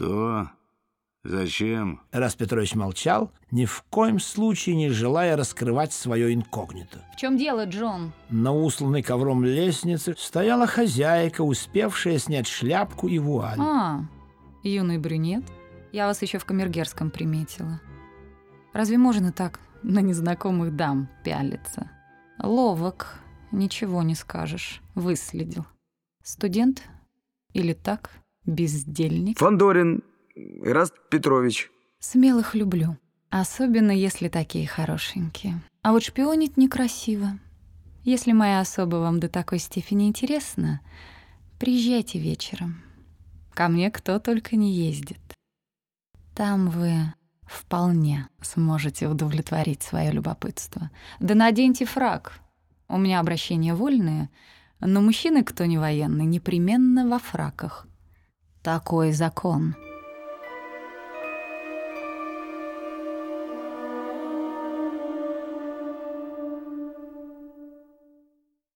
Что? Зачем? Раз Петрович молчал, ни в коем случае не желая раскрывать свое инкогнито. В чем дело, Джон? На усланной ковром лестнице стояла хозяйка, успевшая снять шляпку и вуаль. А, юный брюнет. Я вас еще в камергерском приметила. Разве можно так на незнакомых дам пялиться? Ловок, ничего не скажешь. Выследил. Студент? Или так, бездельник? Фандорин Ираст Петрович. Смелых люблю. Особенно, если такие хорошенькие. А вот шпионить некрасиво. Если моя особа вам до такой степени интересна, приезжайте вечером. Ко мне кто только не ездит. Там вы вполне сможете удовлетворить свое любопытство. Да наденьте фраг. У меня обращения вольные, но мужчины, кто не военный, непременно во фраках. Такой закон.